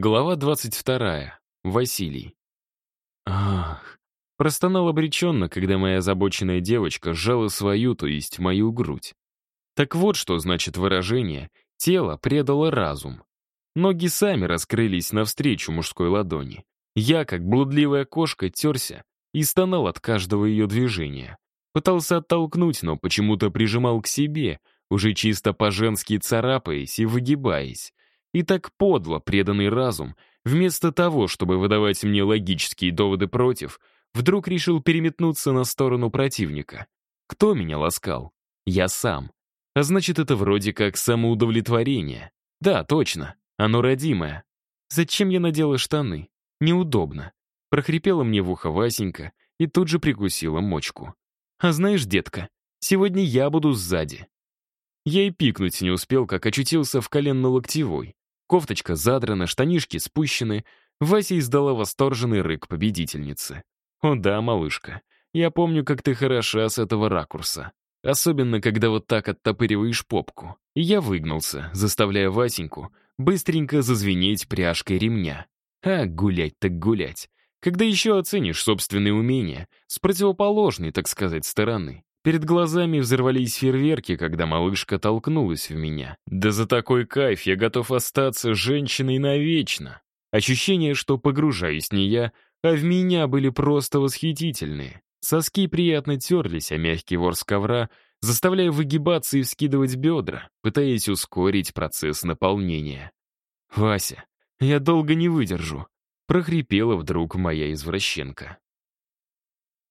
Глава 22. Василий. Ах, простонал обреченно, когда моя озабоченная девочка сжала свою, то есть мою грудь. Так вот, что значит выражение «тело предало разум». Ноги сами раскрылись навстречу мужской ладони. Я, как блудливая кошка, терся и стонал от каждого ее движения. Пытался оттолкнуть, но почему-то прижимал к себе, уже чисто по-женски царапаясь и выгибаясь. И так подло преданный разум, вместо того, чтобы выдавать мне логические доводы против, вдруг решил переметнуться на сторону противника. Кто меня ласкал? Я сам. А значит, это вроде как самоудовлетворение. Да, точно, оно родимое. Зачем я надела штаны? Неудобно. Прохрипела мне в ухо Васенька и тут же прикусила мочку. А знаешь, детка, сегодня я буду сзади. Я и пикнуть не успел, как очутился в коленно-локтевой. Кофточка задрана, штанишки спущены. Вася издала восторженный рык победительницы. «О да, малышка, я помню, как ты хороша с этого ракурса. Особенно, когда вот так оттопыриваешь попку. И я выгнулся, заставляя Васеньку быстренько зазвенеть пряжкой ремня. А, гулять так гулять. Когда еще оценишь собственные умения с противоположной, так сказать, стороны. Перед глазами взорвались фейерверки, когда малышка толкнулась в меня. Да за такой кайф я готов остаться женщиной навечно. Ощущение, что погружаюсь не я, а в меня были просто восхитительные. Соски приятно терлись, а мягкий ворс ковра заставляя выгибаться и вскидывать бедра, пытаясь ускорить процесс наполнения. «Вася, я долго не выдержу», Прохрипела вдруг моя извращенка.